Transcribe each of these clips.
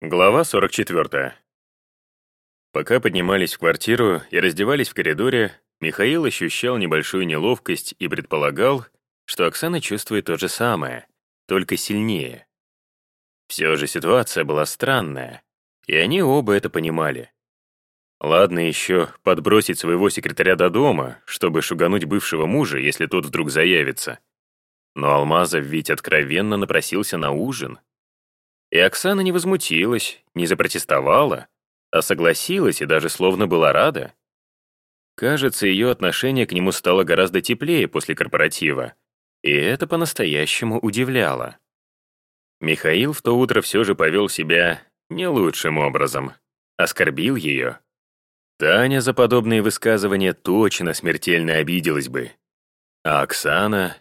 Глава 44. Пока поднимались в квартиру и раздевались в коридоре, Михаил ощущал небольшую неловкость и предполагал, что Оксана чувствует то же самое, только сильнее. Все же ситуация была странная, и они оба это понимали. Ладно еще подбросить своего секретаря до дома, чтобы шугануть бывшего мужа, если тот вдруг заявится. Но Алмазов ведь откровенно напросился на ужин. И Оксана не возмутилась, не запротестовала, а согласилась и даже словно была рада. Кажется, ее отношение к нему стало гораздо теплее после корпоратива, и это по-настоящему удивляло. Михаил в то утро все же повел себя не лучшим образом, оскорбил ее. Таня за подобные высказывания точно смертельно обиделась бы. А Оксана...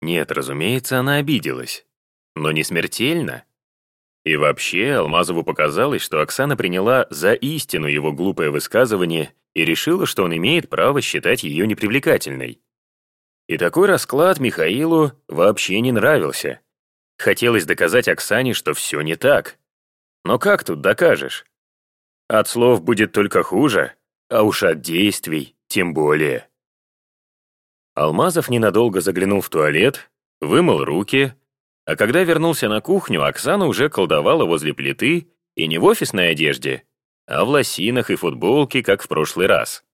Нет, разумеется, она обиделась но не смертельно. И вообще, Алмазову показалось, что Оксана приняла за истину его глупое высказывание и решила, что он имеет право считать ее непривлекательной. И такой расклад Михаилу вообще не нравился. Хотелось доказать Оксане, что все не так. Но как тут докажешь? От слов будет только хуже, а уж от действий тем более. Алмазов ненадолго заглянул в туалет, вымыл руки, а когда вернулся на кухню, Оксана уже колдовала возле плиты и не в офисной одежде, а в лосинах и футболке, как в прошлый раз.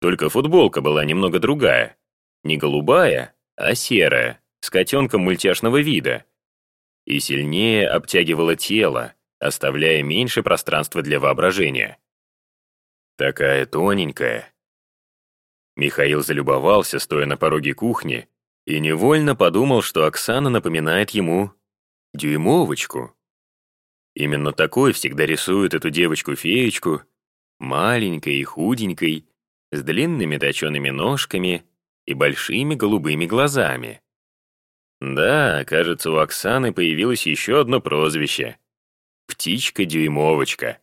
Только футболка была немного другая. Не голубая, а серая, с котенком мультяшного вида. И сильнее обтягивала тело, оставляя меньше пространства для воображения. Такая тоненькая. Михаил залюбовался, стоя на пороге кухни, и невольно подумал, что Оксана напоминает ему дюймовочку. Именно такой всегда рисуют эту девочку-феечку, маленькой и худенькой, с длинными точеными ножками и большими голубыми глазами. Да, кажется, у Оксаны появилось еще одно прозвище — «Птичка-дюймовочка».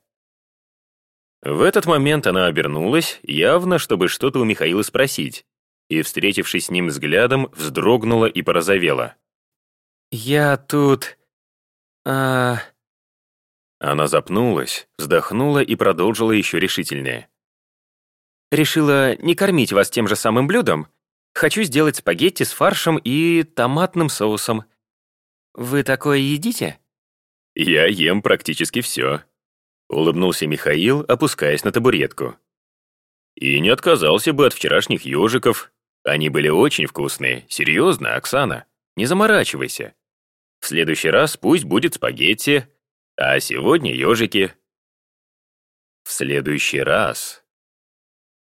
В этот момент она обернулась, явно, чтобы что-то у Михаила спросить, и, встретившись с ним взглядом, вздрогнула и порозовела. «Я тут... а...» Она запнулась, вздохнула и продолжила еще решительнее. «Решила не кормить вас тем же самым блюдом. Хочу сделать спагетти с фаршем и томатным соусом. Вы такое едите?» «Я ем практически все», — улыбнулся Михаил, опускаясь на табуретку. «И не отказался бы от вчерашних ежиков, они были очень вкусные. Серьезно, Оксана, не заморачивайся. В следующий раз пусть будет спагетти, а сегодня ежики. В следующий раз.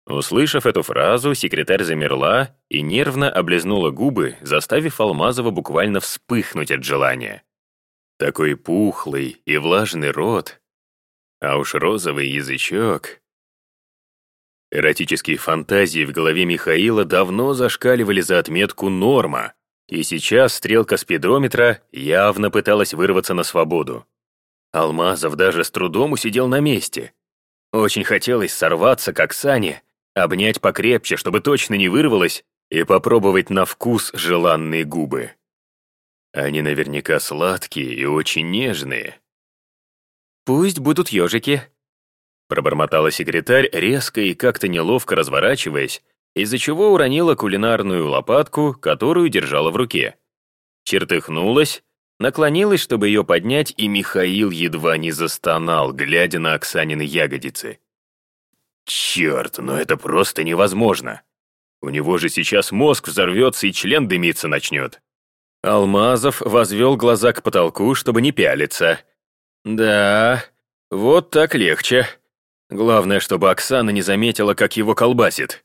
Услышав эту фразу, секретарь замерла и нервно облизнула губы, заставив Алмазова буквально вспыхнуть от желания. Такой пухлый и влажный рот, а уж розовый язычок. Эротические фантазии в голове Михаила давно зашкаливали за отметку «норма», и сейчас стрелка спидрометра явно пыталась вырваться на свободу. Алмазов даже с трудом усидел на месте. Очень хотелось сорваться, как сани, обнять покрепче, чтобы точно не вырвалось, и попробовать на вкус желанные губы. Они наверняка сладкие и очень нежные. «Пусть будут ежики», Пробормотала секретарь, резко и как-то неловко разворачиваясь, из-за чего уронила кулинарную лопатку, которую держала в руке. Чертыхнулась, наклонилась, чтобы ее поднять, и Михаил едва не застонал, глядя на Оксанины ягодицы. «Черт, но это просто невозможно! У него же сейчас мозг взорвется и член дымиться начнет!» Алмазов возвел глаза к потолку, чтобы не пялиться. «Да, вот так легче», Главное, чтобы Оксана не заметила, как его колбасит.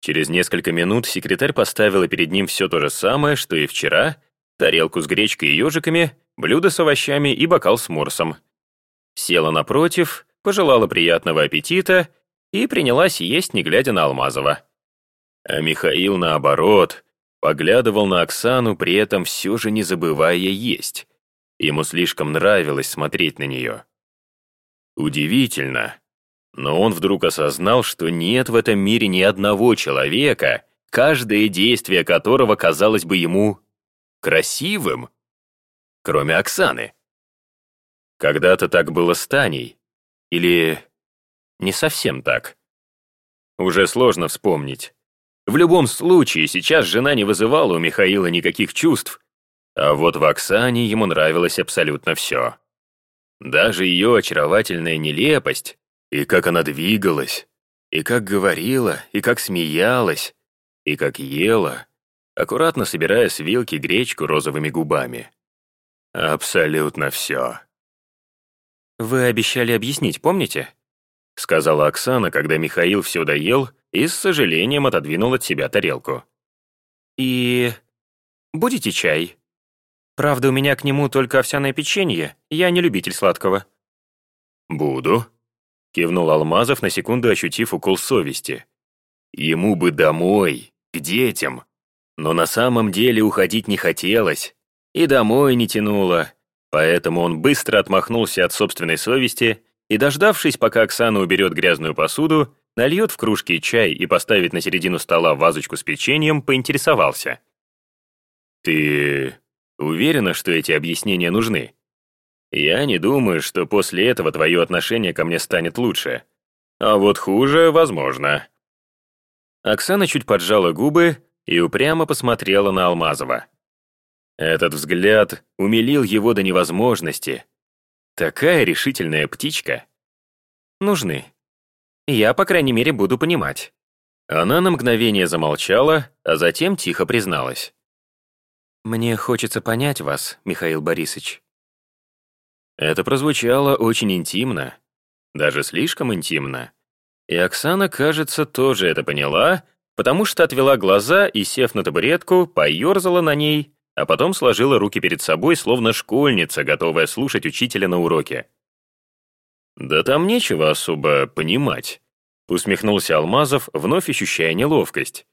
Через несколько минут секретарь поставила перед ним все то же самое, что и вчера, тарелку с гречкой и ежиками, блюдо с овощами и бокал с морсом. Села напротив, пожелала приятного аппетита и принялась есть, не глядя на Алмазова. А Михаил, наоборот, поглядывал на Оксану, при этом все же не забывая есть. Ему слишком нравилось смотреть на нее. Удивительно. Но он вдруг осознал, что нет в этом мире ни одного человека, каждое действие которого казалось бы ему красивым, кроме Оксаны. Когда-то так было с Таней. Или не совсем так. Уже сложно вспомнить. В любом случае, сейчас жена не вызывала у Михаила никаких чувств, а вот в Оксане ему нравилось абсолютно все. Даже ее очаровательная нелепость, и как она двигалась, и как говорила, и как смеялась, и как ела, аккуратно собирая с вилки гречку розовыми губами. Абсолютно все. «Вы обещали объяснить, помните?» — сказала Оксана, когда Михаил все доел и с сожалением отодвинул от себя тарелку. «И... будете чай? Правда, у меня к нему только овсяное печенье, я не любитель сладкого». «Буду», — кивнул Алмазов, на секунду ощутив укол совести. «Ему бы домой, к детям. Но на самом деле уходить не хотелось, и домой не тянуло, поэтому он быстро отмахнулся от собственной совести и, дождавшись, пока Оксана уберет грязную посуду, нальет в кружки чай и поставит на середину стола вазочку с печеньем, поинтересовался. «Ты уверена, что эти объяснения нужны? Я не думаю, что после этого твое отношение ко мне станет лучше. А вот хуже, возможно». Оксана чуть поджала губы и упрямо посмотрела на Алмазова. Этот взгляд умилил его до невозможности. Такая решительная птичка. Нужны. Я, по крайней мере, буду понимать. Она на мгновение замолчала, а затем тихо призналась. «Мне хочется понять вас, Михаил Борисович». Это прозвучало очень интимно, даже слишком интимно. И Оксана, кажется, тоже это поняла, потому что отвела глаза и, сев на табуретку, поерзала на ней а потом сложила руки перед собой, словно школьница, готовая слушать учителя на уроке. «Да там нечего особо понимать», — усмехнулся Алмазов, вновь ощущая неловкость.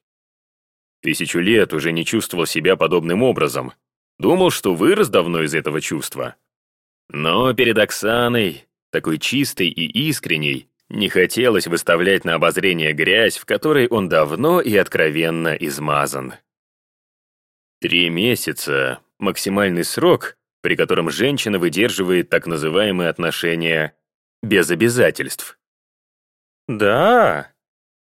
Тысячу лет уже не чувствовал себя подобным образом. Думал, что вырос давно из этого чувства. Но перед Оксаной, такой чистой и искренней, не хотелось выставлять на обозрение грязь, в которой он давно и откровенно измазан. Три месяца — максимальный срок, при котором женщина выдерживает так называемые отношения без обязательств. «Да», —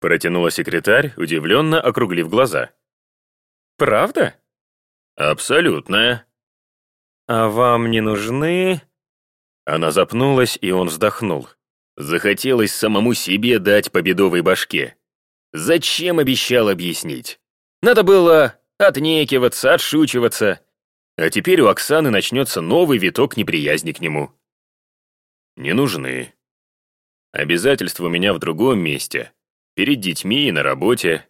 протянула секретарь, удивленно округлив глаза. «Правда?» «Абсолютно». «А вам не нужны...» Она запнулась, и он вздохнул. Захотелось самому себе дать победовой башке. Зачем обещал объяснить? Надо было отнекиваться, отшучиваться. А теперь у Оксаны начнется новый виток неприязни к нему. Не нужны. Обязательства у меня в другом месте. Перед детьми и на работе.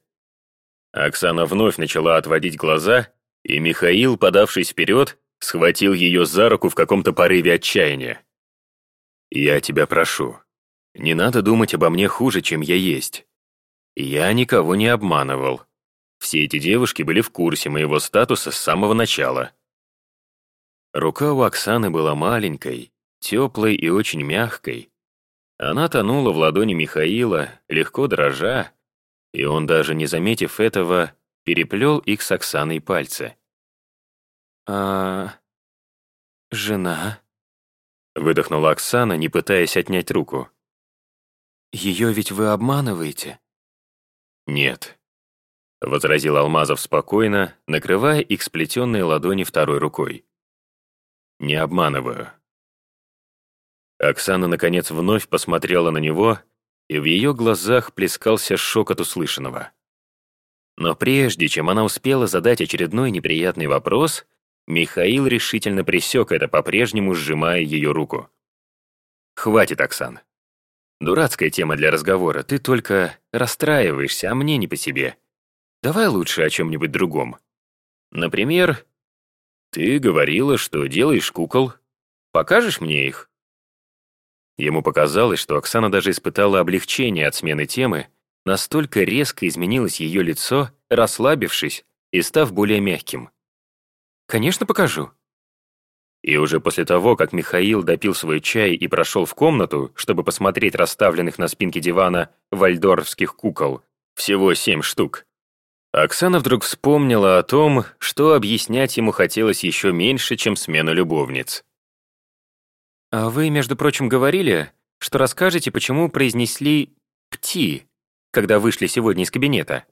Оксана вновь начала отводить глаза, и Михаил, подавшись вперед, схватил ее за руку в каком-то порыве отчаяния. «Я тебя прошу, не надо думать обо мне хуже, чем я есть. Я никого не обманывал. Все эти девушки были в курсе моего статуса с самого начала. Рука у Оксаны была маленькой, теплой и очень мягкой. Она тонула в ладони Михаила, легко дрожа, и он, даже не заметив этого, переплел их с Оксаной пальцы. «А... жена?» — выдохнула Оксана, не пытаясь отнять руку. «Ее ведь вы обманываете?» «Нет», — возразил Алмазов спокойно, накрывая их сплетенные ладони второй рукой. «Не обманываю». Оксана, наконец, вновь посмотрела на него, и в ее глазах плескался шок от услышанного. Но прежде чем она успела задать очередной неприятный вопрос, Михаил решительно пресек это, по-прежнему сжимая ее руку. «Хватит, Оксан. Дурацкая тема для разговора, ты только расстраиваешься, а мне не по себе. Давай лучше о чем-нибудь другом. Например, ты говорила, что делаешь кукол. Покажешь мне их?» Ему показалось, что Оксана даже испытала облегчение от смены темы, настолько резко изменилось ее лицо, расслабившись и став более мягким. «Конечно, покажу». И уже после того, как Михаил допил свой чай и прошел в комнату, чтобы посмотреть расставленных на спинке дивана вальдорфских кукол, всего семь штук, Оксана вдруг вспомнила о том, что объяснять ему хотелось еще меньше, чем смена любовниц. «А вы, между прочим, говорили, что расскажете, почему произнесли «пти», когда вышли сегодня из кабинета?»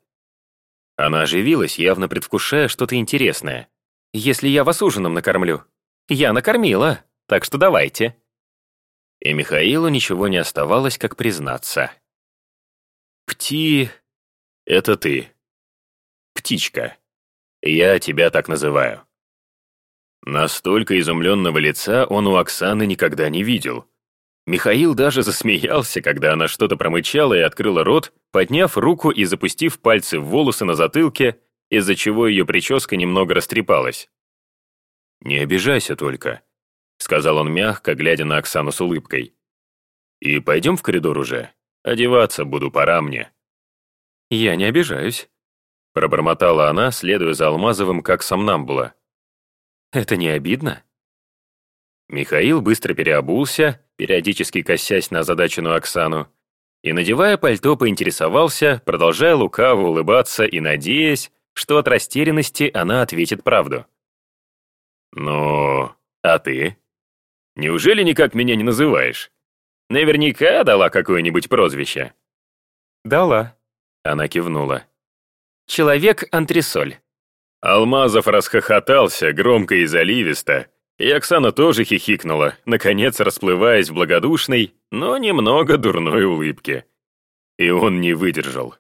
Она оживилась, явно предвкушая что-то интересное. «Если я вас ужином накормлю?» «Я накормила, так что давайте». И Михаилу ничего не оставалось, как признаться. «Пти — это ты. Птичка. Я тебя так называю». Настолько изумленного лица он у Оксаны никогда не видел. Михаил даже засмеялся, когда она что-то промычала и открыла рот, подняв руку и запустив пальцы в волосы на затылке, из-за чего ее прическа немного растрепалась. «Не обижайся только», — сказал он мягко, глядя на Оксану с улыбкой. «И пойдем в коридор уже. Одеваться буду, пора мне». «Я не обижаюсь», — пробормотала она, следуя за Алмазовым, как сомнамбула. «Это не обидно?» Михаил быстро переобулся, периодически косясь на озадаченную Оксану, и, надевая пальто, поинтересовался, продолжая лукаво улыбаться и надеясь, что от растерянности она ответит правду. «Ну, а ты? Неужели никак меня не называешь? Наверняка дала какое-нибудь прозвище». «Дала», — она кивнула. «Человек-антресоль». Алмазов расхохотался громко и заливисто, и Оксана тоже хихикнула, наконец расплываясь в благодушной, но немного дурной улыбке. И он не выдержал.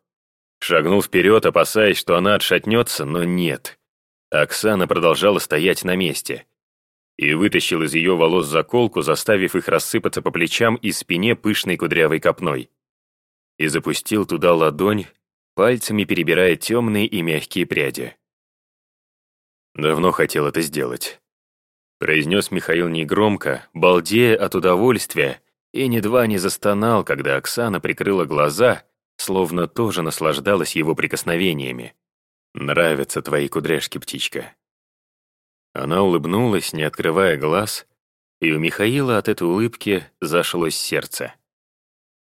Шагнул вперед, опасаясь, что она отшатнется, но нет. Оксана продолжала стоять на месте. И вытащил из ее волос заколку, заставив их рассыпаться по плечам и спине пышной кудрявой копной. И запустил туда ладонь, пальцами перебирая темные и мягкие пряди. Давно хотел это сделать. Произнес Михаил негромко, балдея от удовольствия, и едва не застонал, когда Оксана прикрыла глаза, словно тоже наслаждалась его прикосновениями. Нравятся твои кудряшки, птичка». Она улыбнулась, не открывая глаз, и у Михаила от этой улыбки зашлось сердце.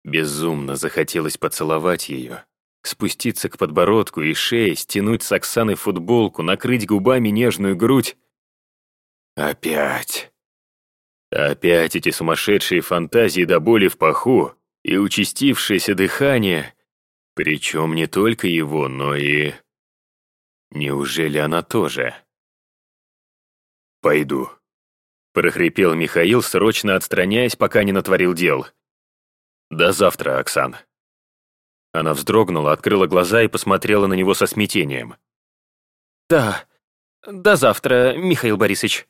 Безумно захотелось поцеловать ее, спуститься к подбородку и шее, стянуть с Оксаны футболку, накрыть губами нежную грудь. Опять. Опять эти сумасшедшие фантазии до боли в паху и участившееся дыхание, причем не только его, но и Неужели она тоже? «Пойду», — прохрипел Михаил, срочно отстраняясь, пока не натворил дел. «До завтра, Оксан». Она вздрогнула, открыла глаза и посмотрела на него со смятением. «Да, до завтра, Михаил Борисович».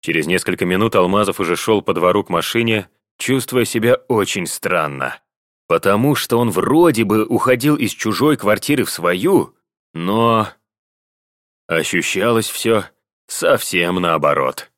Через несколько минут Алмазов уже шел по двору к машине, чувствуя себя очень странно. Потому что он вроде бы уходил из чужой квартиры в свою, но ощущалось все совсем наоборот.